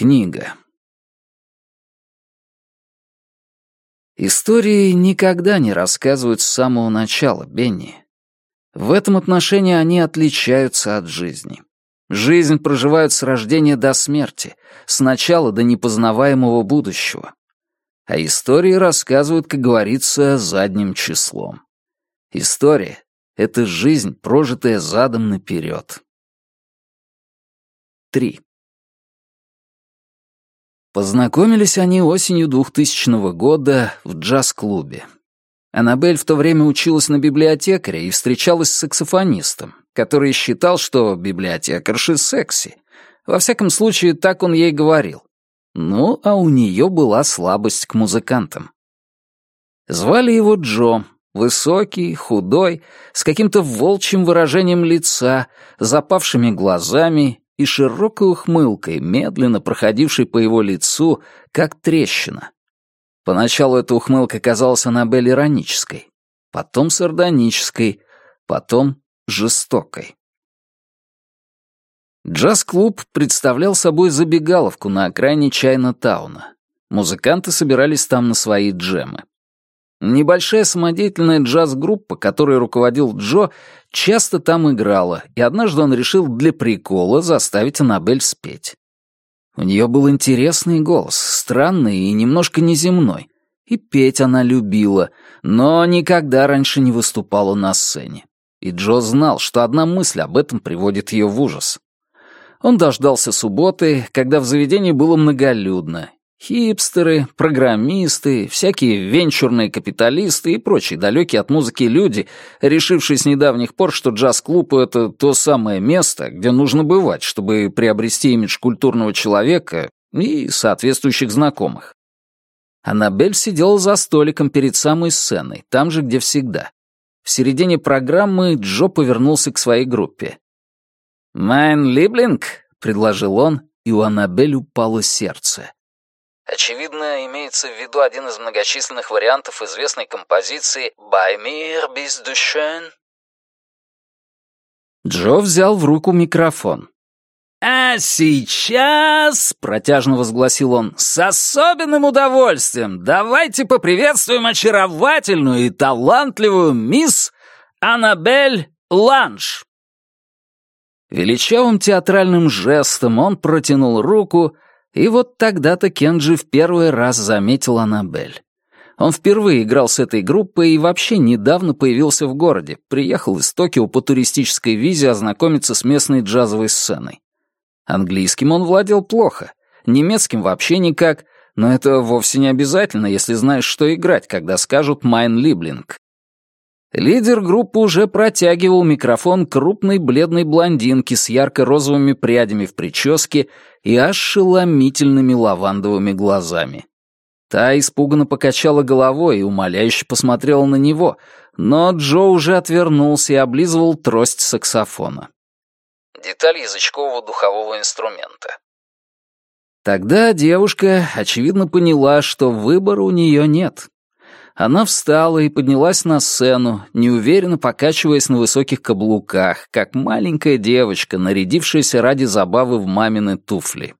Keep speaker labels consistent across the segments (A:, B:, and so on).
A: Книга. Истории никогда не рассказывают с самого начала, Бенни. В этом отношении они отличаются от жизни. Жизнь проживают с рождения до смерти, с начала до непознаваемого будущего. А истории рассказывают, как говорится, задним числом. История — это жизнь, прожитая задом наперед. 3. Познакомились они осенью 2000 года в джаз-клубе. Аннабель в то время училась на библиотекаря и встречалась с саксофонистом, который считал, что библиотекарши секси. Во всяком случае, так он ей говорил. Ну, а у нее была слабость к музыкантам. Звали его Джо, высокий, худой, с каким-то волчьим выражением лица, запавшими глазами и широкой ухмылкой, медленно проходившей по его лицу, как трещина. Поначалу эта ухмылка казалась Аннабель иронической, потом сардонической, потом жестокой. Джаз-клуб представлял собой забегаловку на окраине Чайна-тауна. Музыканты собирались там на свои джемы. Небольшая самодеятельная джаз-группа, которой руководил Джо, часто там играла, и однажды он решил для прикола заставить Аннабель спеть. У нее был интересный голос, странный и немножко неземной. И петь она любила, но никогда раньше не выступала на сцене. И Джо знал, что одна мысль об этом приводит ее в ужас. Он дождался субботы, когда в заведении было многолюдно, Хипстеры, программисты, всякие венчурные капиталисты и прочие далекие от музыки люди, решившие с недавних пор, что джаз-клуб — это то самое место, где нужно бывать, чтобы приобрести имидж культурного человека и соответствующих знакомых. Аннабель сидела за столиком перед самой сценой, там же, где всегда. В середине программы Джо повернулся к своей группе. «Майн Либлинг?» — предложил он, и у Аннабель упало сердце.
B: Очевидно, имеется в виду один из многочисленных вариантов известной композиции «Bei mir schön».
A: Джо взял в руку микрофон. «А сейчас», — протяжно возгласил он, — «с особенным удовольствием давайте поприветствуем очаровательную и талантливую мисс Аннабель Ланш». Величавым театральным жестом он протянул руку — и вот тогда-то Кенджи в первый раз заметил Аннабель. Он впервые играл с этой группой и вообще недавно появился в городе, приехал из Токио по туристической визе ознакомиться с местной джазовой сценой. Английским он владел плохо, немецким вообще никак, но это вовсе не обязательно, если знаешь, что играть, когда скажут «Майн Либлинг». Лидер группы уже протягивал микрофон крупной бледной блондинке с ярко-розовыми прядями в прическе и ошеломительными лавандовыми глазами. Та испуганно покачала головой и умоляюще посмотрела на него, но Джо уже отвернулся и облизывал трость саксофона.
B: Деталь язычкового духового инструмента.
A: Тогда девушка, очевидно, поняла, что выбора у нее нет. Она встала и поднялась на сцену, неуверенно покачиваясь на высоких каблуках, как маленькая девочка, нарядившаяся ради забавы в мамины туфли.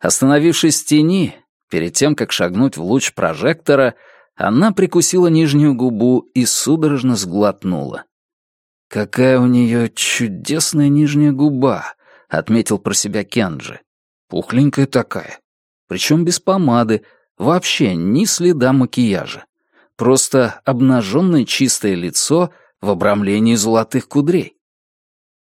A: Остановившись в тени, перед тем, как шагнуть в луч прожектора, она прикусила нижнюю губу и судорожно сглотнула. «Какая у нее чудесная нижняя губа», — отметил про себя Кенджи. «Пухленькая такая. Причем без помады, вообще ни следа макияжа просто обнаженное чистое лицо в обрамлении золотых кудрей.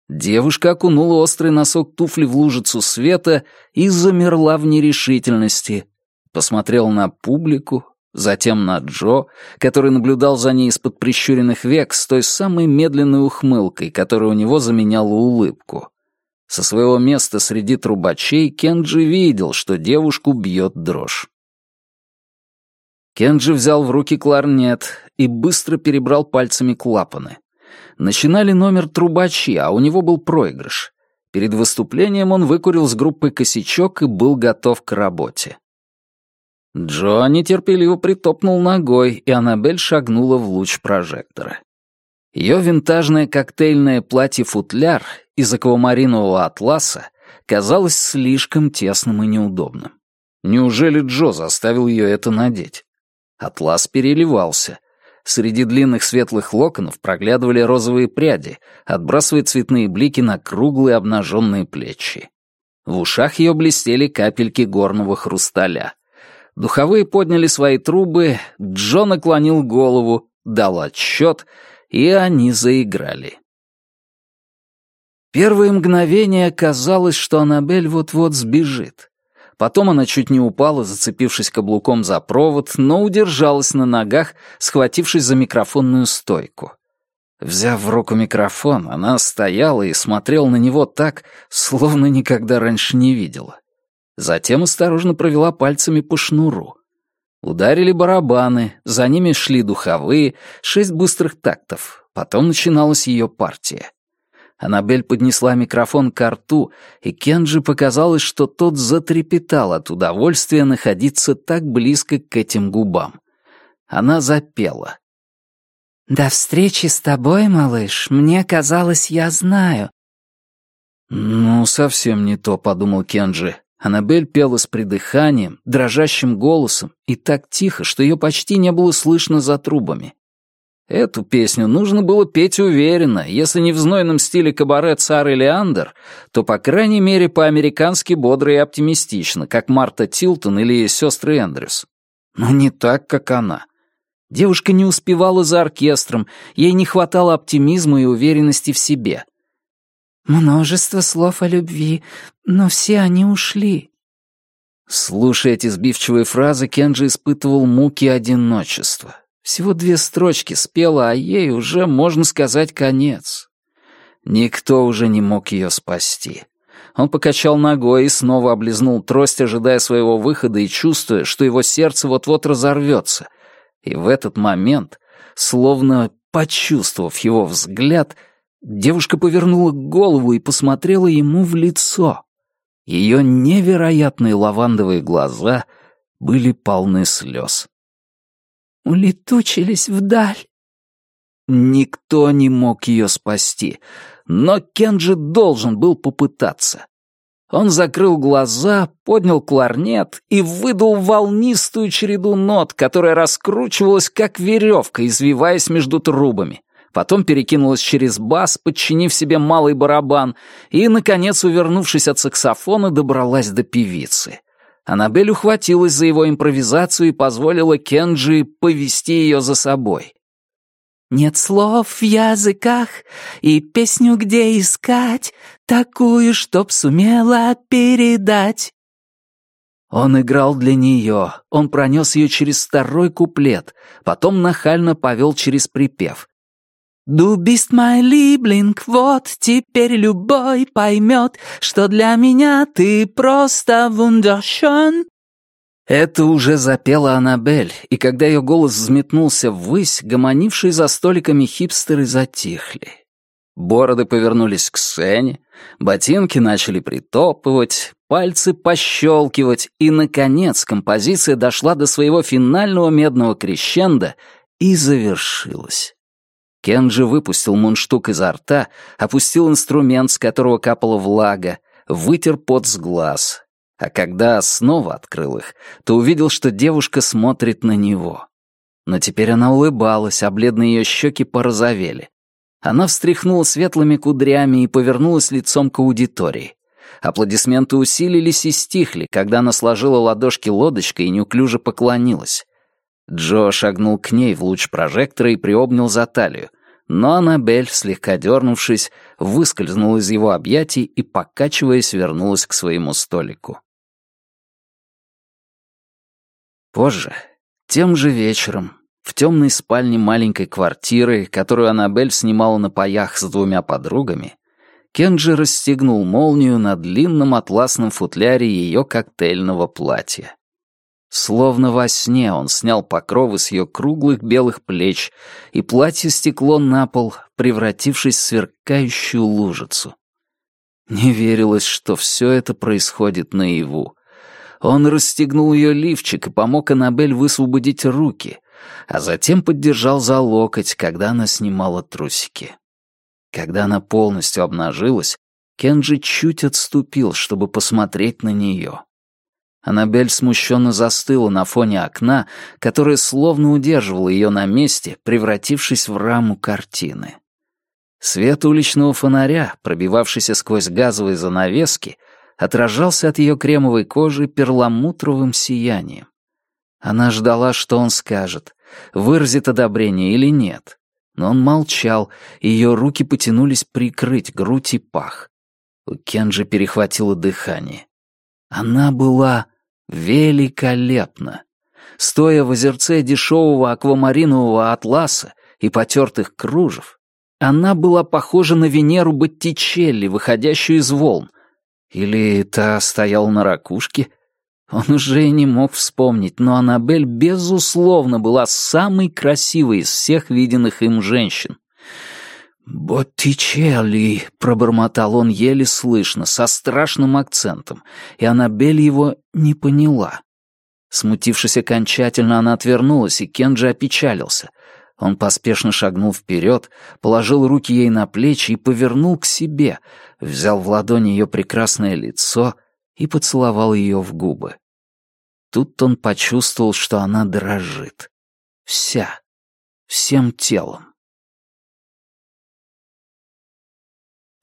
A: Девушка окунула острый носок туфли в лужицу света и замерла в нерешительности. Посмотрела на публику, затем на Джо, который наблюдал за ней из-под прищуренных век с той самой медленной ухмылкой, которая у него заменяла улыбку. Со своего места среди трубачей Кенджи видел, что девушку бьет дрожь. Кенджи взял в руки кларнет и быстро перебрал пальцами клапаны. Начинали номер трубачи, а у него был проигрыш. Перед выступлением он выкурил с группой косячок и был готов к работе. Джо нетерпеливо притопнул ногой, и Аннабель шагнула в луч прожектора. Ее винтажное коктейльное платье-футляр из аквамаринового атласа казалось слишком тесным и неудобным. Неужели Джо заставил ее это надеть? Атлас переливался. Среди длинных светлых локонов проглядывали розовые пряди, отбрасывая цветные блики на круглые обнаженные плечи. В ушах ее блестели капельки горного хрусталя. Духовые подняли свои трубы, Джо наклонил голову, дал отсчет, и они заиграли. Первые мгновения казалось, что Аннабель вот-вот сбежит. Потом она чуть не упала, зацепившись каблуком за провод, но удержалась на ногах, схватившись за микрофонную стойку. Взяв в руку микрофон, она стояла и смотрела на него так, словно никогда раньше не видела. Затем осторожно провела пальцами по шнуру. Ударили барабаны, за ними шли духовые, шесть быстрых тактов. Потом начиналась ее партия. Аннабель поднесла микрофон к рту, и Кенджи показалось, что тот затрепетал от удовольствия находиться так близко к этим губам. Она запела.
C: «До встречи с тобой, малыш, мне казалось, я знаю».
A: «Ну, совсем не то», — подумал Кенджи. Аннабель пела с придыханием, дрожащим голосом и так тихо, что ее почти не было слышно за трубами. Эту песню нужно было петь уверенно, если не в знойном стиле кабаре «Цар и Леандр», то, по крайней мере, по-американски бодро и оптимистично, как Марта Тилтон или сестры Эндрюс. Но не так, как она. Девушка не успевала за оркестром, ей не хватало оптимизма и уверенности в себе.
C: «Множество слов о любви, но все они ушли».
A: Слушая эти сбивчивые фразы, Кенджи испытывал муки одиночества. Всего две строчки спела, а ей уже, можно сказать, конец. Никто уже не мог ее спасти. Он покачал ногой и снова облизнул трость, ожидая своего выхода и чувствуя, что его сердце вот-вот разорвется — и в этот момент, словно почувствовав его взгляд, девушка повернула голову и посмотрела ему в лицо. Ее невероятные лавандовые глаза были полны слез.
C: «Улетучились вдаль».
A: Никто не мог ее спасти, но Кенджи должен был попытаться. Он закрыл глаза, поднял кларнет и выдал волнистую череду нот, которая раскручивалась, как веревка, извиваясь между трубами. Потом перекинулась через бас, подчинив себе малый барабан, и, наконец, увернувшись от саксофона, добралась до певицы. Аннабель ухватилась за его импровизацию и позволила Кенджи повести ее за собой.
C: Нет слов в языках и песню где искать, такую, чтоб сумела передать.
A: Он играл для нее, он пронес ее через второй куплет, потом нахально повел через припев.
C: «Du bist mein Liebling, вот теперь любой поймет, что для меня ты просто wunderschön».
A: Это уже запела Аннабель, и когда ее голос взметнулся ввысь, гомонившие за столиками хипстеры затихли. Бороды повернулись к сцене, ботинки начали притопывать, пальцы пощелкивать, и, наконец, композиция дошла до своего финального медного крещенда и завершилась. Кенджи выпустил мундштук изо рта, опустил инструмент, с которого капала влага, вытер пот с глаз, а когда снова открыл их, то увидел, что девушка смотрит на него. Но теперь она улыбалась, а бледные ее щеки порозовели. Она встряхнула светлыми кудрями и повернулась лицом к аудитории. Аплодисменты усилились и стихли, когда она сложила ладошки лодочкой и неуклюже поклонилась. Джо шагнул к ней в луч прожектора и приобнял за талию — но Аннабель, слегка дернувшись, выскользнула из его объятий и, покачиваясь, вернулась к своему столику. Позже, тем же вечером, в темной спальне маленькой квартиры, которую Аннабель снимала на паях с двумя подругами, Кенджи расстегнул молнию на длинном атласном футляре ее коктейльного платья. Словно во сне он снял покровы с ее круглых белых плеч, и платье стекло на пол, превратившись в сверкающую лужицу. Не верилось, что все это происходит наяву. Он расстегнул ее лифчик и помог Аннабель высвободить руки, а затем поддержал за локоть, когда она снимала трусики. Когда она полностью обнажилась, Кенджи чуть отступил, чтобы посмотреть на нее. Аннабель смущенно застыла на фоне окна, которое словно удерживало ее на месте, превратившись в раму картины. Свет уличного фонаря, пробивавшийся сквозь газовые занавески, отражался от ее кремовой кожи перламутровым сиянием. Она ждала, что он скажет, выразит одобрение или нет. Но он молчал, и ее руки потянулись прикрыть грудь и пах. У Кенджи перехватило дыхание. Она была великолепна. Стоя в озерце дешевого аквамаринового атласа и потертых кружев, она была похожа на Венеру Боттичелли, выходящую из волн. Или та стояла на ракушке. Он уже не мог вспомнить, но Аннабель, безусловно, была самой красивой из всех виденных им женщин. «Боттичелли», — пробормотал он еле слышно, со страшным акцентом, и Аннабель его не поняла. Смутившись окончательно, она отвернулась, и Кенджи опечалился. Он поспешно шагнул вперед, положил руки ей на плечи и повернул к себе, взял в ладони ее прекрасное лицо и поцеловал ее в губы. Тут он почувствовал, что она дрожит. Вся, всем телом.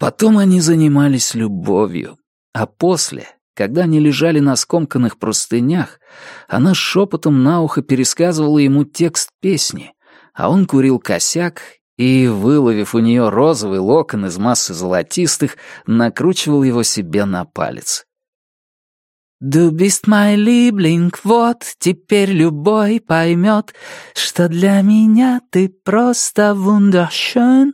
A: Потом они занимались любовью, а после, когда они лежали на скомканных простынях, она шепотом на ухо пересказывала ему текст песни, а он курил косяк и, выловив у нее розовый локон из массы золотистых, накручивал его себе на палец. «Du bist mein Liebling, вот теперь любой поймет, что для меня ты просто wunderschön».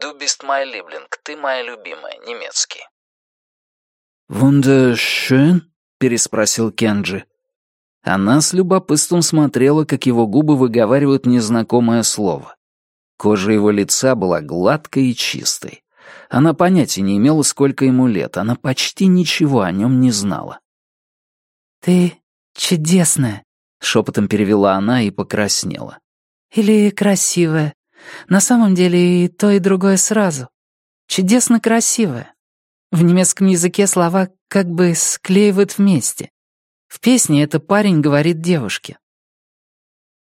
B: «Du bist mein Liebling, ты моя любимая», немецкий.
A: «Wunderschön?» — переспросил Кенджи. Она с любопытством смотрела, как его губы выговаривают незнакомое слово. Кожа его лица была гладкой и чистой. Она понятия не имела, сколько ему лет, она почти ничего о нем не знала.
C: «Ты чудесная», — шепотом перевела она и покраснела. «Или красивая. На самом деле и то, и другое сразу. Чудесно красивая. В немецком языке слова как бы склеивают вместе. В песне это парень говорит девушке.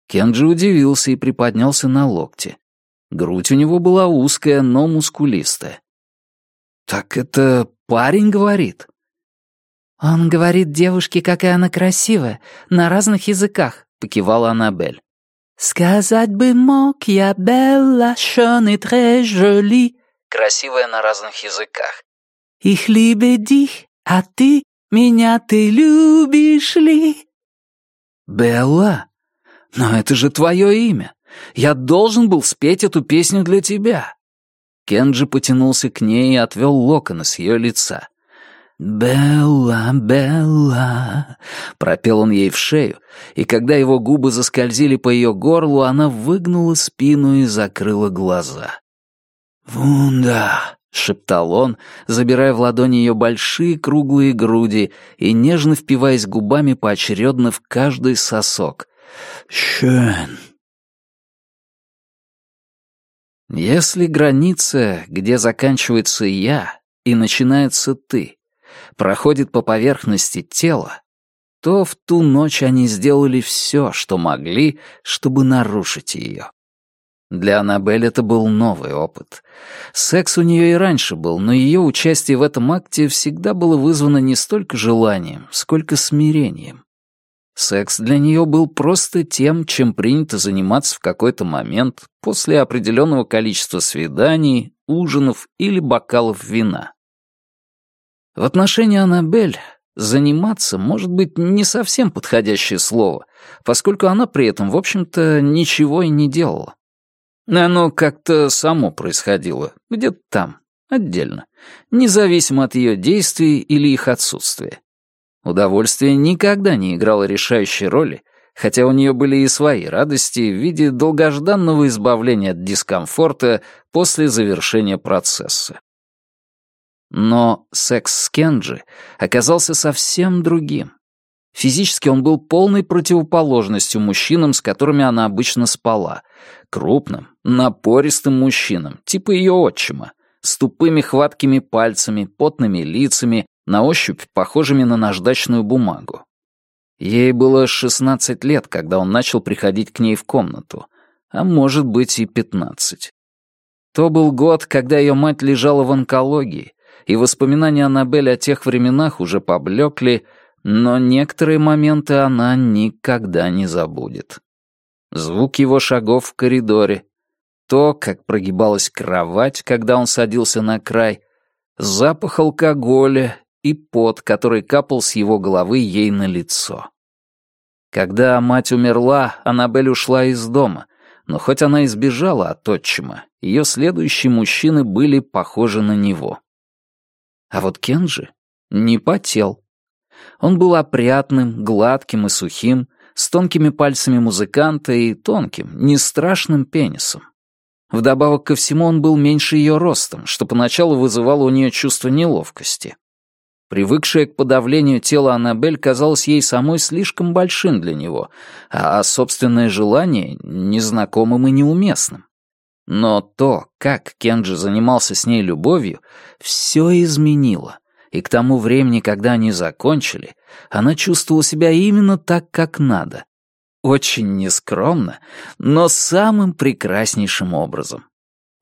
A: Кенджи удивился и приподнялся на локте. Грудь у него была узкая, но мускулистая. «Так это парень говорит?»
C: «Он говорит девушке, какая она красивая, на разных языках», — покивала Аннабель. «Сказать бы мог я, Белла, schön и très jolie».
B: Красивая на разных языках.
C: «Ich liebe dich, а ты меня ты любишь ли?»
A: «Белла? Но это же твое имя. Я должен был спеть эту песню для тебя». Кенджи потянулся к ней и отвел локоны с ее лица. «Белла, Белла», — пропел он ей в шею, и когда его губы заскользили по ее горлу, она выгнула спину и закрыла глаза. «Вунда», — шептал он, забирая в ладони ее большие круглые груди и нежно впиваясь губами поочередно в каждый сосок. «Шön». Если граница, где заканчивается «я» и начинается «ты», проходит по поверхности тела, то в ту ночь они сделали все, что могли, чтобы нарушить ее. Для Аннабель это был новый опыт. Секс у нее и раньше был, но ее участие в этом акте всегда было вызвано не столько желанием, сколько смирением. Секс для нее был просто тем, чем принято заниматься в какой-то момент после определенного количества свиданий, ужинов или бокалов вина. В отношении Аннабель «заниматься» может быть не совсем подходящее слово, поскольку она при этом, в общем-то, ничего и не делала. Оно как-то само происходило, где-то там, отдельно, независимо от ее действий или их отсутствия. Удовольствие никогда не играло решающей роли, хотя у нее были и свои радости в виде долгожданного избавления от дискомфорта после завершения процесса. Но секс с Кенджи оказался совсем другим. Физически он был полной противоположностью мужчинам, с которыми она обычно спала. Крупным, напористым мужчинам, типа ее отчима, с тупыми хваткими пальцами, потными лицами, на ощупь похожими на наждачную бумагу. Ей было 16 лет, когда он начал приходить к ней в комнату, а может быть и 15. То был год, когда ее мать лежала в онкологии, и воспоминания Аннабель о тех временах уже поблекли, но некоторые моменты она никогда не забудет. Звук его шагов в коридоре, то, как прогибалась кровать, когда он садился на край, запах алкоголя и пот, который капал с его головы ей на лицо. Когда мать умерла, Аннабель ушла из дома, но хоть она избежала от отчима, ее следующие мужчины были похожи на него. А вот Кенджи не потел. Он был опрятным, гладким и сухим, с тонкими пальцами музыканта и тонким, не страшным пенисом. Вдобавок ко всему он был меньше ее ростом, что поначалу вызывало у нее чувство неловкости. Привыкшая к подавлению тела Аннабель казалось ей самой слишком большим для него, а собственное желание — незнакомым и неуместным. Но то, как Кенджи занимался с ней любовью, все изменило, и к тому времени, когда они закончили, она чувствовала себя именно так, как надо. Очень нескромно, но самым прекраснейшим образом.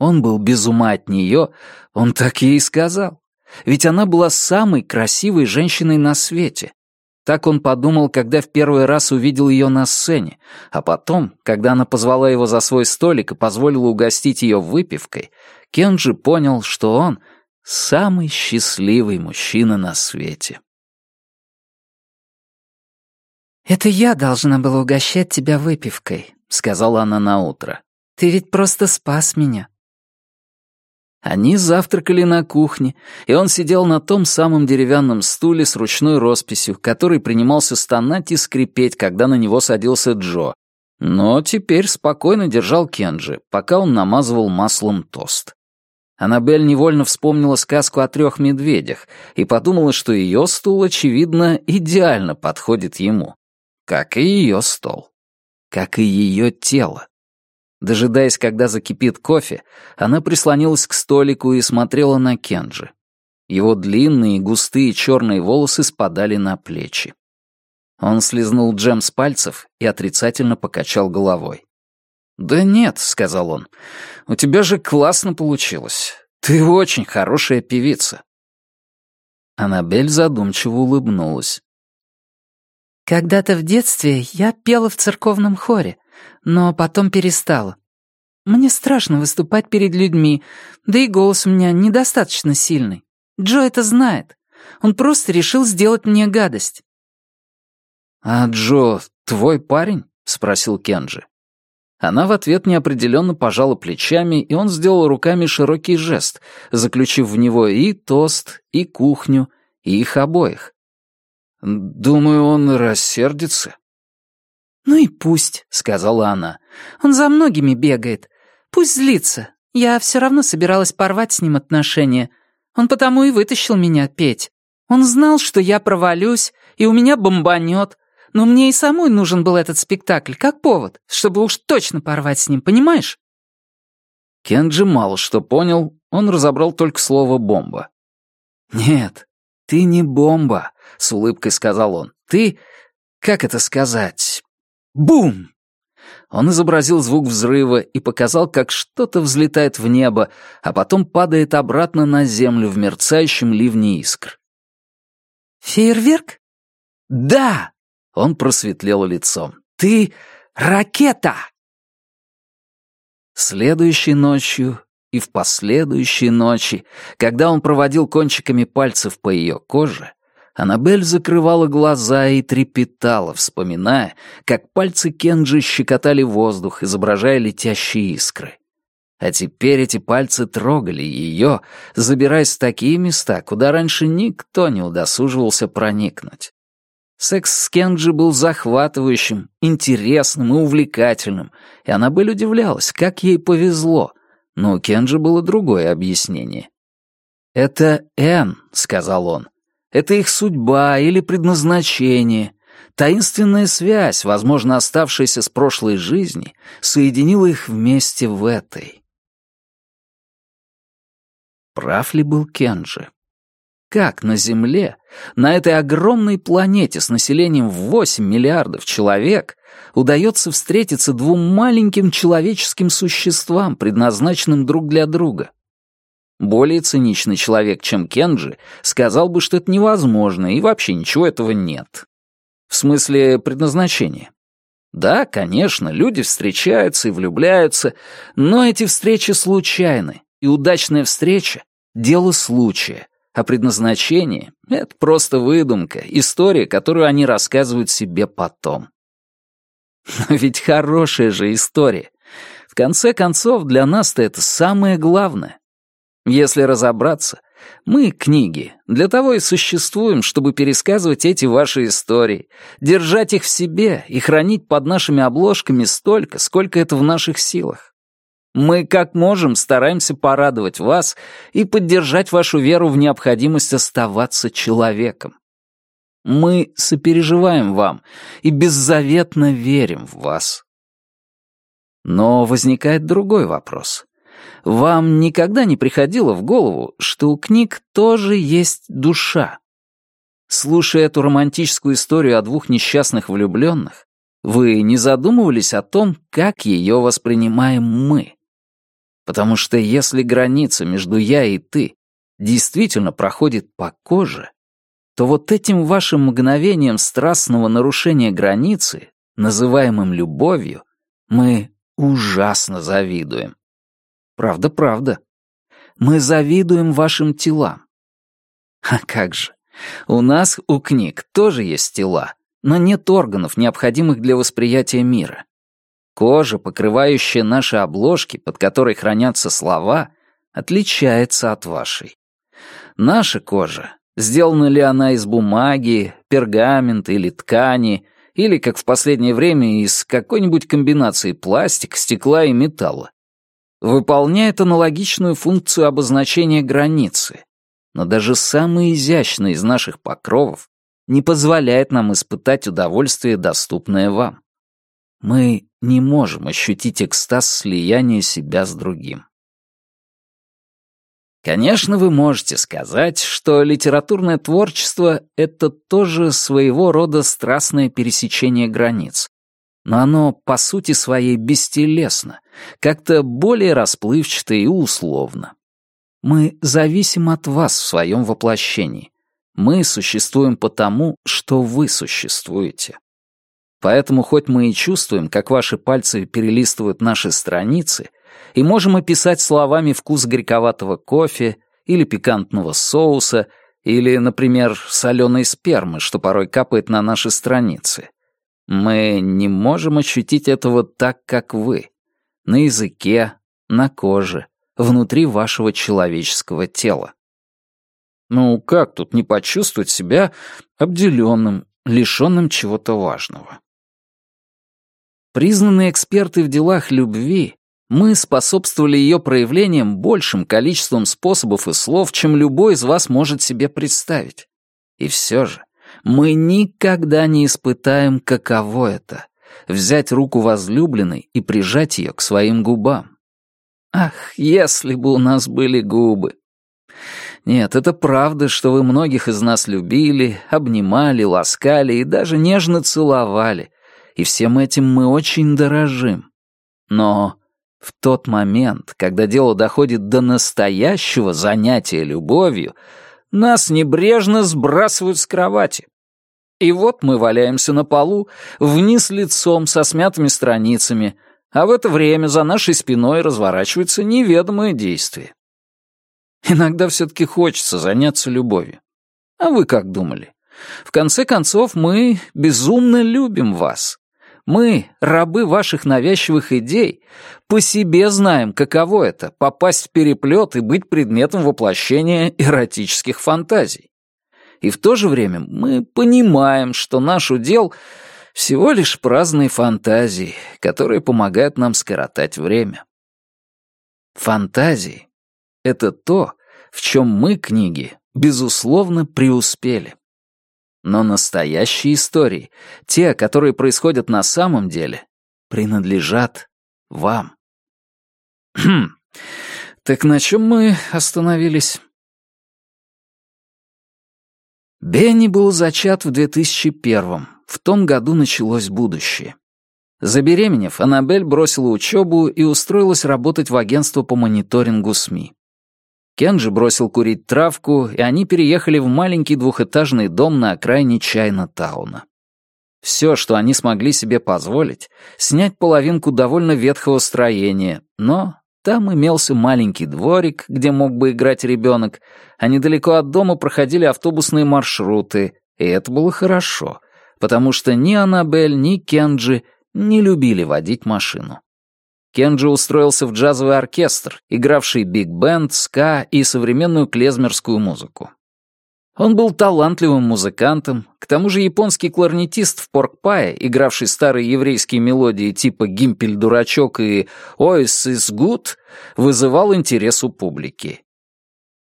A: Он был без ума от нее, он так ей и сказал. Ведь она была самой красивой женщиной на свете, так он подумал, когда в первый раз увидел ее на сцене, а потом, когда она позвала его за свой столик и позволила угостить ее выпивкой, Кенджи понял, что он — самый счастливый мужчина на свете.
C: «Это я должна была угощать тебя выпивкой», — сказала она наутро. «Ты ведь просто спас меня».
A: Они завтракали на кухне, и он сидел на том самом деревянном стуле с ручной росписью, который принимался стонать и скрипеть, когда на него садился Джо. Но теперь спокойно держал Кенджи, пока он намазывал маслом тост. Аннабель невольно вспомнила сказку о трех медведях и подумала, что ее стул, очевидно, идеально подходит ему. Как и ее стол. Как и ее тело. Дожидаясь, когда закипит кофе, она прислонилась к столику и смотрела на Кенджи. Его длинные густые черные волосы спадали на плечи. Он слезнул джем с пальцев и отрицательно покачал головой. «Да нет», — сказал он, — «у тебя же классно получилось. Ты очень хорошая певица». Аннабель задумчиво улыбнулась.
C: «Когда-то в детстве я пела в церковном хоре, но потом перестала. Мне страшно выступать перед людьми, да и голос у меня недостаточно сильный. Джо это знает. Он просто решил сделать мне гадость.
A: «А Джо твой парень?» — спросил Кенджи. Она в ответ неопределенно пожала плечами, и он сделал руками широкий жест, заключив в него и тост, и кухню, и их обоих. «Думаю, он рассердится»,
C: «Ну и пусть», — сказала она. «Он за многими бегает. Пусть злится. Я все равно собиралась порвать с ним отношения. Он потому и вытащил меня петь. Он знал, что я провалюсь, и у меня бомбанет. Но мне и самой нужен был этот спектакль, как повод, чтобы уж точно порвать с ним, понимаешь?»
A: Кенджи мало что понял, он разобрал только слово «бомба». «Нет, ты не бомба», — с улыбкой сказал он. «Ты, как это сказать, Бум! Он изобразил звук взрыва и показал, как что-то взлетает в небо, а потом падает обратно на землю в мерцающем ливне искр.
C: «Фейерверк?»
A: «Да!» — он просветлел лицом. «Ты ракета!» Следующей ночью и в последующие ночи, когда он проводил кончиками пальцев по ее коже, Аннабель закрывала глаза и трепетала, вспоминая, как пальцы Кенджи щекотали воздух, изображая летящие искры. А теперь эти пальцы трогали ее, забираясь в такие места, куда раньше никто не удосуживался проникнуть. Секс с Кенджи был захватывающим, интересным и увлекательным, и Аннабель удивлялась, как ей повезло, но у Кенджи было другое объяснение. «Это Энн», — сказал он, это их судьба или предназначение. Таинственная связь, возможно, оставшаяся с прошлой жизни, соединила их вместе в этой. Прав ли был Кенджи? Как на Земле, на этой огромной планете с населением в 8 миллиардов человек, удается встретиться двум маленьким человеческим существам, предназначенным друг для друга? Более циничный человек, чем Кенджи, сказал бы, что это невозможно и вообще ничего этого нет. В смысле предназначения. Да, конечно, люди встречаются и влюбляются, но эти встречи случайны, и удачная встреча — дело случая, а предназначение — это просто выдумка, история, которую они рассказывают себе потом. Но ведь хорошая же история. В конце концов, для нас-то это самое главное. Если разобраться, мы, книги, для того и существуем, чтобы пересказывать эти ваши истории, держать их в себе и хранить под нашими обложками столько, сколько это в наших силах. Мы, как можем, стараемся порадовать вас и поддержать вашу веру в необходимость оставаться человеком. Мы сопереживаем вам и беззаветно верим в вас. Но возникает другой вопрос. Вам никогда не приходило в голову, что у книг тоже есть душа? Слушая эту романтическую историю о двух несчастных влюбленных, вы не задумывались о том, как ее воспринимаем мы? Потому что если граница между «я» и «ты» действительно проходит по коже, то вот этим вашим мгновением страстного нарушения границы, называемым любовью, мы ужасно завидуем. Правда, правда. Мы завидуем вашим телам. А как же? У нас, у книг, тоже есть тела, но нет органов, необходимых для восприятия мира. Кожа, покрывающая наши обложки, под которой хранятся слова, отличается от вашей. Наша кожа, сделана ли она из бумаги, пергамента или ткани, или, как в последнее время, из какой-нибудь комбинации пластика, стекла и металла, выполняет аналогичную функцию обозначения границы, но даже самый изящный из наших покровов не позволяет нам испытать удовольствие, доступное вам. Мы не можем ощутить экстаз слияния себя с другим. Конечно, вы можете сказать, что литературное творчество — это тоже своего рода страстное пересечение границ, но оно по сути своей бестелесно, как-то более расплывчато и условно. Мы зависим от вас в своем воплощении. Мы существуем потому, что вы существуете. Поэтому хоть мы и чувствуем, как ваши пальцы перелистывают наши страницы, и можем описать словами вкус горьковатого кофе или пикантного соуса, или, например, соленой спермы, что порой капает на наши страницы, мы не можем ощутить этого так, как вы. На языке, на коже, внутри вашего человеческого тела. Ну, как тут не почувствовать себя обделенным, лишенным чего-то важного? Признанные эксперты в делах любви, мы способствовали ее проявлениям большим количеством способов и слов, чем любой из вас может себе представить. И все же, мы никогда не испытаем, каково это — взять руку возлюбленной и прижать ее к своим губам. Ах, если бы у нас были губы! Нет, это правда, что вы многих из нас любили, обнимали, ласкали и даже нежно целовали, и всем этим мы очень дорожим. Но в тот момент, когда дело доходит до настоящего занятия любовью, нас небрежно сбрасывают с кровати. И вот мы валяемся на полу, вниз лицом, со смятыми страницами, а в это время за нашей спиной разворачивается неведомое действие. Иногда все-таки хочется заняться любовью. А вы как думали? В конце концов, мы безумно любим вас. Мы, рабы ваших навязчивых идей, по себе знаем, каково это — попасть в переплет и быть предметом воплощения эротических фантазий и в то же время мы понимаем, что наш удел — всего лишь праздные фантазии, которые помогают нам скоротать время. Фантазии — это то, в чем мы, книги, безусловно, преуспели. Но настоящие истории, те, которые происходят на самом деле, принадлежат вам. Хм. Так на чем мы остановились? Бенни был зачат в 2001-м. В том году началось будущее. Забеременев, Аннабель бросила учебу и устроилась работать в агентство по мониторингу СМИ. Кенджи бросил курить травку, и они переехали в маленький двухэтажный дом на окраине Чайна-тауна. Все, что они смогли себе позволить, снять половинку довольно ветхого строения, но там имелся маленький дворик, где мог бы играть ребенок, а недалеко от дома проходили автобусные маршруты, и это было хорошо, потому что ни Аннабель, ни Кенджи не любили водить машину. Кенджи устроился в джазовый оркестр, игравший биг-бенд, ска и современную клезмерскую музыку. Он был талантливым музыкантом, к тому же японский кларнетист в Поркпае, игравший старые еврейские мелодии типа «Гимпель-дурачок» и «Ойс is good», вызывал интерес у публики.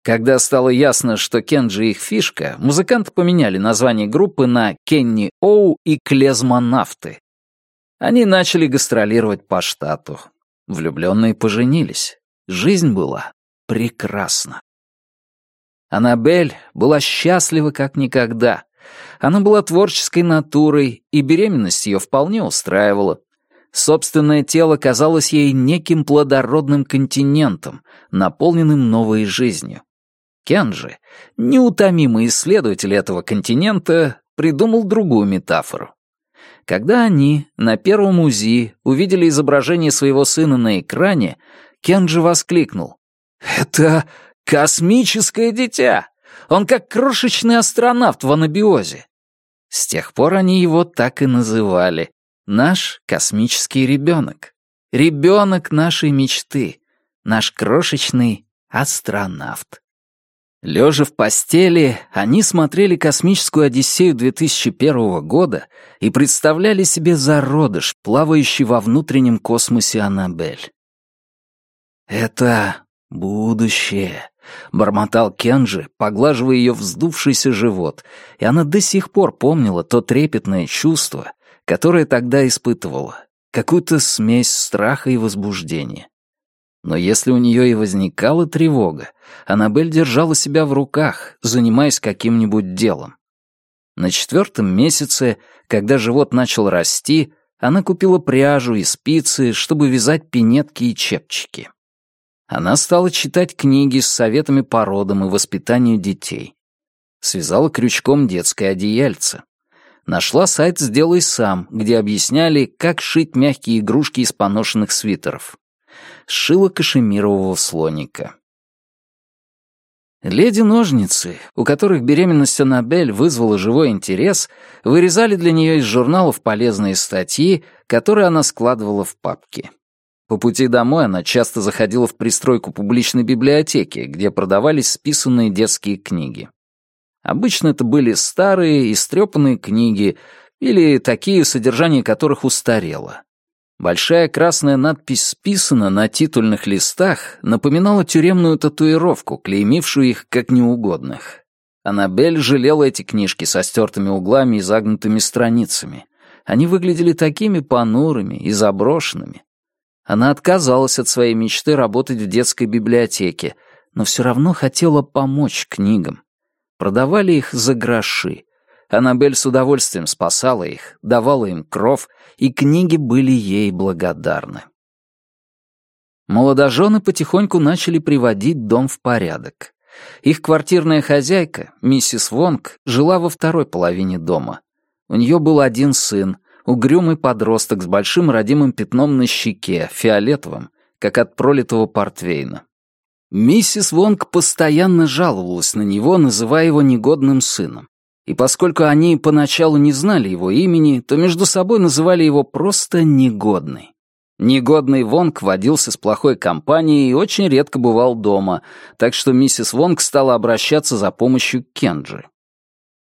A: Когда стало ясно, что Кенджи их фишка, музыканты поменяли название группы на «Кенни Оу» и «Клезмонавты». Они начали гастролировать по штату. Влюбленные поженились. Жизнь была прекрасна. Аннабель была счастлива как никогда. Она была творческой натурой, и беременность ее вполне устраивала. Собственное тело казалось ей неким плодородным континентом, наполненным новой жизнью. Кен же, неутомимый исследователь этого континента, придумал другую метафору. Когда они на первом УЗИ увидели изображение своего сына на экране, Кенджи воскликнул. «Это космическое дитя! Он как крошечный астронавт в анабиозе!» С тех пор они его так и называли. Наш космический ребенок. Ребенок нашей мечты. Наш крошечный астронавт. Лежа в постели, они смотрели «Космическую Одиссею» 2001 года и представляли себе зародыш, плавающий во внутреннем космосе Аннабель. «Это будущее», — бормотал Кенджи, поглаживая ее вздувшийся живот, и она до сих пор помнила то трепетное чувство, которое тогда испытывала, какую-то смесь страха и возбуждения. Но если у нее и возникала тревога, Аннабель держала себя в руках, занимаясь каким-нибудь делом. На четвертом месяце, когда живот начал расти, она купила пряжу и спицы, чтобы вязать пинетки и чепчики. Она стала читать книги с советами по родам и воспитанию детей. Связала крючком детское одеяльце. Нашла сайт «Сделай сам», где объясняли, как шить мягкие игрушки из поношенных свитеров сшила кашемирового слоника. Леди-ножницы, у которых беременность Аннабель вызвала живой интерес, вырезали для нее из журналов полезные статьи, которые она складывала в папки. По пути домой она часто заходила в пристройку публичной библиотеки, где продавались списанные детские книги. Обычно это были старые, истрепанные книги или такие, содержание которых устарело. Большая красная надпись «Списано» на титульных листах напоминала тюремную татуировку, клеймившую их как неугодных. Аннабель жалела эти книжки со стертыми углами и загнутыми страницами. Они выглядели такими понурыми и заброшенными. Она отказалась от своей мечты работать в детской библиотеке, но все равно хотела помочь книгам. Продавали их за гроши, Аннабель с удовольствием спасала их, давала им кров, и книги были ей благодарны. Молодожены потихоньку начали приводить дом в порядок. Их квартирная хозяйка, миссис Вонг, жила во второй половине дома. У нее был один сын, угрюмый подросток с большим родимым пятном на щеке, фиолетовым, как от пролитого портвейна. Миссис Вонг постоянно жаловалась на него, называя его негодным сыном и поскольку они поначалу не знали его имени, то между собой называли его просто «негодный». Негодный Вонг водился с плохой компанией и очень редко бывал дома, так что миссис Вонг стала обращаться за помощью к Кенджи.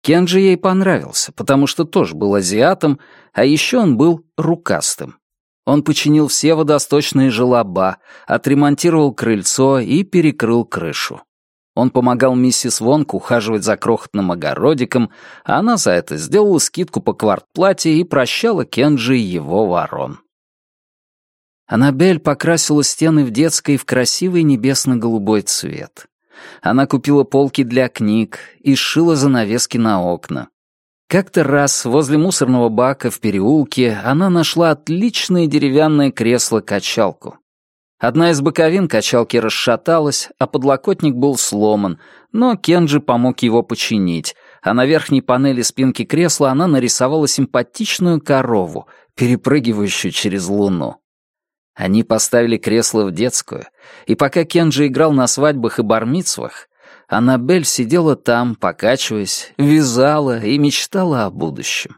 A: Кенджи ей понравился, потому что тоже был азиатом, а еще он был рукастым. Он починил все водосточные желоба, отремонтировал крыльцо и перекрыл крышу. Он помогал миссис Вонг ухаживать за крохотным огородиком, а она за это сделала скидку по квартплате и прощала Кенджи его ворон. Аннабель покрасила стены в детской в красивый небесно-голубой цвет. Она купила полки для книг и сшила занавески на окна. Как-то раз возле мусорного бака в переулке она нашла отличное деревянное кресло-качалку. Одна из боковин качалки расшаталась, а подлокотник был сломан, но Кенджи помог его починить, а на верхней панели спинки кресла она нарисовала симпатичную корову, перепрыгивающую через луну. Они поставили кресло в детскую, и пока Кенджи играл на свадьбах и бармицвах, Аннабель сидела там, покачиваясь, вязала и мечтала о будущем.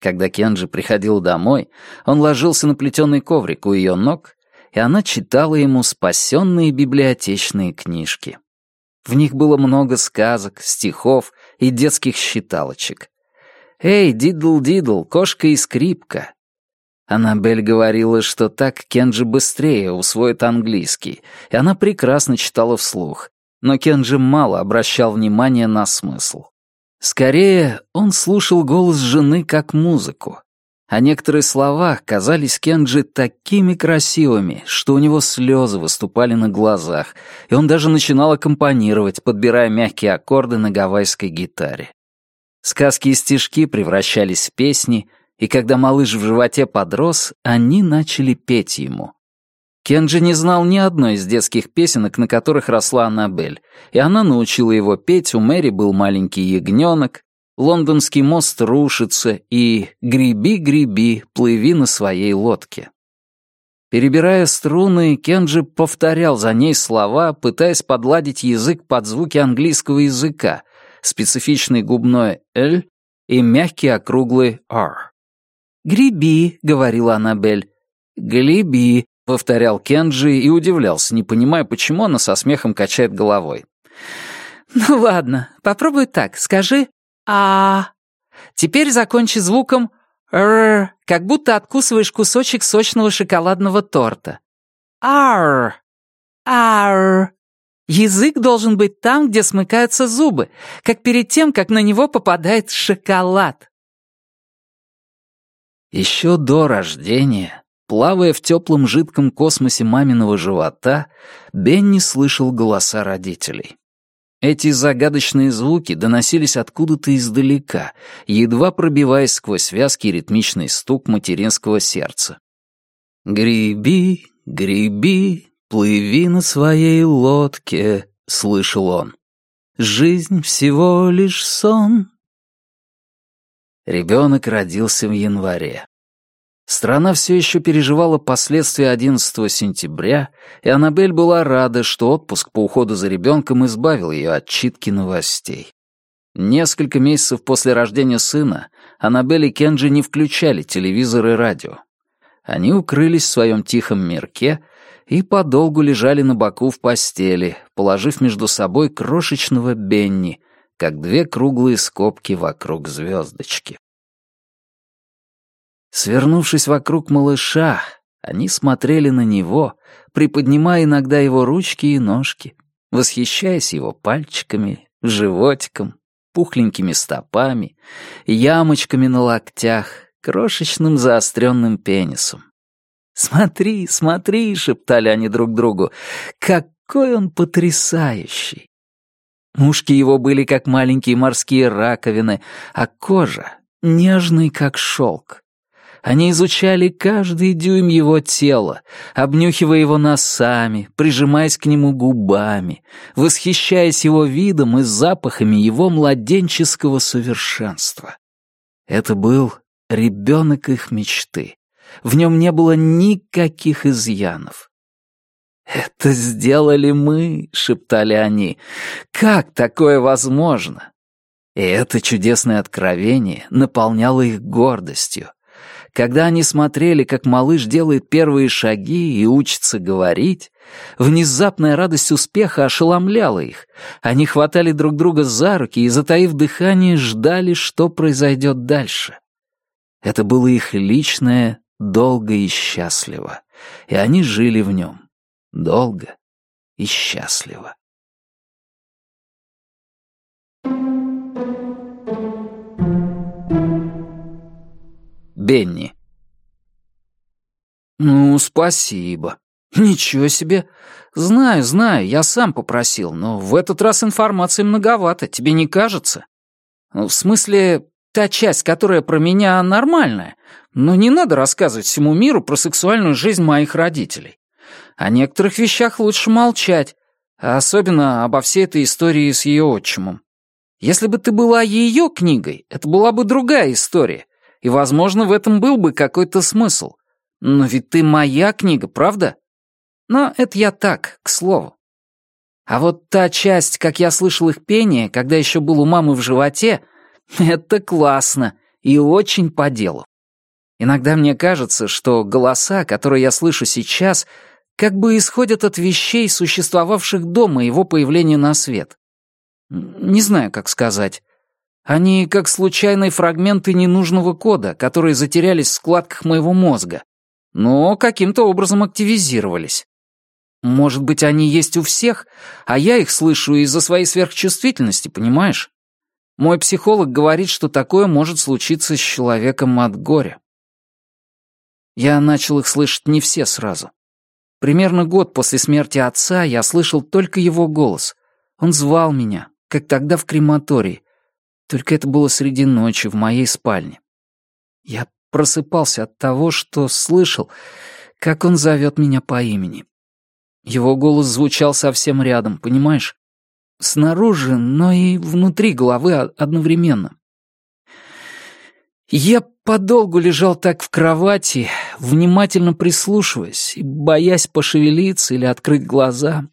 A: Когда Кенджи приходил домой, он ложился на плетеный коврик у ее ног, и она читала ему спасенные библиотечные книжки. В них было много сказок, стихов и детских считалочек. «Эй, дидл-дидл, кошка и скрипка». Аннабель говорила, что так Кенджи быстрее усвоит английский, и она прекрасно читала вслух, но Кенджи мало обращал внимания на смысл. Скорее, он слушал голос жены как музыку, а некоторые слова казались Кенджи такими красивыми, что у него слезы выступали на глазах, и он даже начинал аккомпанировать, подбирая мягкие аккорды на гавайской гитаре. Сказки и стишки превращались в песни, и когда малыш в животе подрос, они начали петь ему. Кенджи не знал ни одной из детских песенок, на которых росла Аннабель, и она научила его петь «У Мэри был маленький ягненок», лондонский мост рушится и «Греби, греби, плыви на своей лодке». Перебирая струны, Кенджи повторял за ней слова, пытаясь подладить язык под звуки английского языка, специфичный губной «л» и мягкий округлый «р». «Греби», — говорила Аннабель. «Глеби», — повторял Кенджи и удивлялся, не понимая, почему она со смехом качает головой. «Ну ладно, попробуй так. Скажи а Теперь закончи звуком «р», как будто откусываешь кусочек сочного шоколадного торта. «Ар». «Ар». Язык должен быть там, где смыкаются зубы, как перед тем, как на него попадает шоколад. Еще до рождения, плавая в теплом жидком космосе маминого живота, Бенни слышал голоса родителей. Эти загадочные звуки доносились откуда-то издалека, едва пробиваясь сквозь связки ритмичный стук материнского сердца. «Греби, греби, плыви на своей лодке», — слышал он. «Жизнь всего лишь сон». Ребенок родился в январе. Страна все еще переживала последствия 11 сентября, и Аннабель была рада, что отпуск по уходу за ребенком избавил ее от читки новостей. Несколько месяцев после рождения сына Аннабель и Кенджи не включали телевизор и радио. Они укрылись в своем тихом мирке и подолгу лежали на боку в постели, положив между собой крошечного Бенни, как две круглые скобки вокруг звездочки. Свернувшись вокруг малыша, они смотрели на него, приподнимая иногда его ручки и ножки, восхищаясь его пальчиками, животиком, пухленькими стопами, ямочками на локтях, крошечным заостренным пенисом. «Смотри, смотри!» — шептали они друг другу. «Какой он потрясающий!» Ушки его были как маленькие морские раковины, а кожа — нежный, как шелк. Они изучали каждый дюйм его тела, обнюхивая его носами, прижимаясь к нему губами, восхищаясь его видом и запахами его младенческого совершенства. Это был ребенок их мечты. В нем не было никаких изъянов. «Это сделали мы», — шептали они. «Как такое возможно?» И это чудесное откровение наполняло их гордостью. Когда они смотрели, как малыш делает первые шаги и учится говорить, внезапная радость успеха ошеломляла их. Они хватали друг друга за руки и, затаив дыхание, ждали, что произойдет дальше. Это было их личное долго и счастливо, и они жили в нем долго и счастливо. Бенни. «Ну, спасибо. Ничего себе. Знаю, знаю, я сам попросил, но в этот раз информации многовато, тебе не кажется? В смысле, та часть, которая про меня нормальная, но не надо рассказывать всему миру про сексуальную жизнь моих родителей. О некоторых вещах лучше молчать, особенно обо всей этой истории с ее отчимом. Если бы ты была ее книгой, это была бы другая история, и, возможно, в этом был бы какой-то смысл. Но ведь ты моя книга, правда? Но это я так, к слову. А вот та часть, как я слышал их пение, когда еще был у мамы в животе, это классно и очень по делу. Иногда мне кажется, что голоса, которые я слышу сейчас, как бы исходят от вещей, существовавших до моего появления на свет. Не знаю, как сказать. Они как случайные фрагменты ненужного кода, которые затерялись в складках моего мозга, но каким-то образом активизировались. Может быть, они есть у всех, а я их слышу из-за своей сверхчувствительности, понимаешь? Мой психолог говорит, что такое может случиться с человеком от горя. Я начал их слышать не все сразу. Примерно год после смерти отца я слышал только его голос. Он звал меня, как тогда в крематории. Только это было среди ночи в моей спальне. Я просыпался от того, что слышал, как он зовет меня по имени. Его голос звучал совсем рядом, понимаешь? Снаружи, но и внутри головы одновременно. Я подолгу лежал так в кровати, внимательно прислушиваясь и боясь пошевелиться или открыть глаза,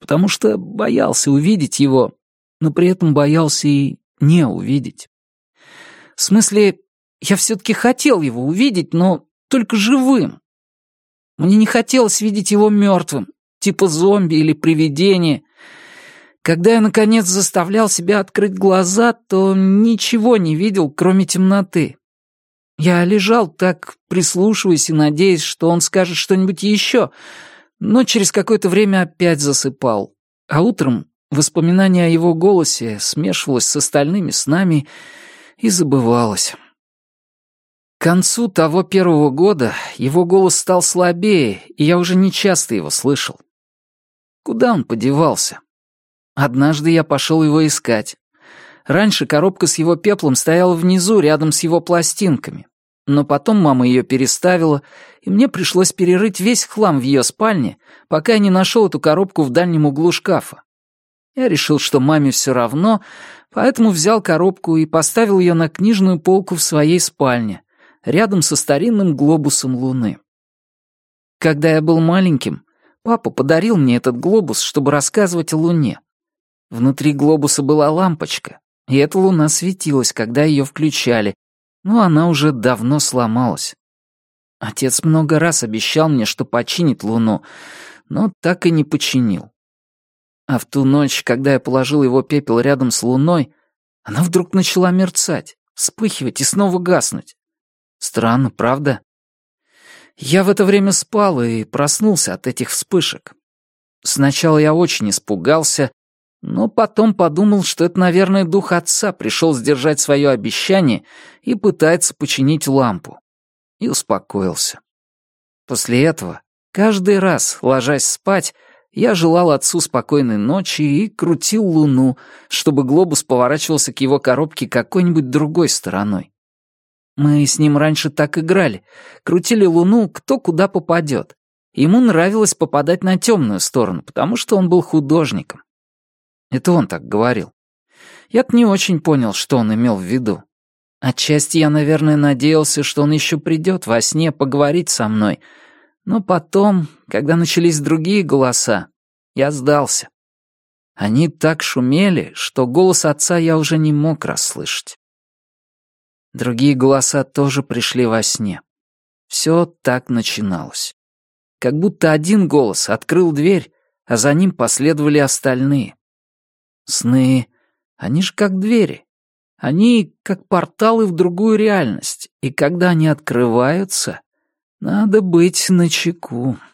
A: потому что боялся увидеть его, но при этом боялся и не увидеть. В смысле, я все-таки хотел его увидеть, но только живым. Мне не хотелось видеть его мертвым, типа зомби или привидения. Когда я, наконец, заставлял себя открыть глаза, то ничего не видел, кроме темноты. Я лежал так, прислушиваясь и надеясь, что он скажет что-нибудь еще, но через какое-то время опять засыпал. А утром воспоминание о его голосе смешивалось с остальными снами и забывалось. К концу того первого года его голос стал слабее, и я уже не часто его слышал. Куда он подевался? Однажды я пошел его искать. Раньше коробка с его пеплом стояла внизу, рядом с его пластинками. Но потом мама ее переставила, и мне пришлось перерыть весь хлам в ее спальне, пока я не нашел эту коробку в дальнем углу шкафа. Я решил, что маме все равно, поэтому взял коробку и поставил ее на книжную полку в своей спальне, рядом со старинным глобусом Луны. Когда я был маленьким, папа подарил мне этот глобус, чтобы рассказывать о Луне. Внутри глобуса была лампочка, и эта луна светилась, когда ее включали, но она уже давно сломалась. Отец много раз обещал мне, что починит луну, но так и не починил. А в ту ночь, когда я положил его пепел рядом с луной, она вдруг начала мерцать, вспыхивать и снова гаснуть. Странно, правда? Я в это время спал и проснулся от этих вспышек. Сначала я очень испугался, но потом подумал, что это, наверное, дух отца пришел сдержать свое обещание и пытается починить лампу. И успокоился. После этого, каждый раз, ложась спать, я желал отцу спокойной ночи и крутил луну, чтобы глобус поворачивался к его коробке какой-нибудь другой стороной. Мы с ним раньше так играли, крутили луну кто куда попадет. Ему нравилось попадать на темную сторону, потому что он был художником. Это он так говорил. Я-то не очень понял, что он имел в виду. Отчасти я, наверное, надеялся, что он еще придет во сне поговорить со мной. Но потом, когда начались другие голоса, я сдался. Они так шумели, что голос отца я уже не мог расслышать. Другие голоса тоже пришли во сне. Все так начиналось. Как будто один голос открыл дверь, а за ним последовали остальные. Сны, они же как двери. Они как порталы в другую реальность, и когда они открываются, надо быть начеку. чеку.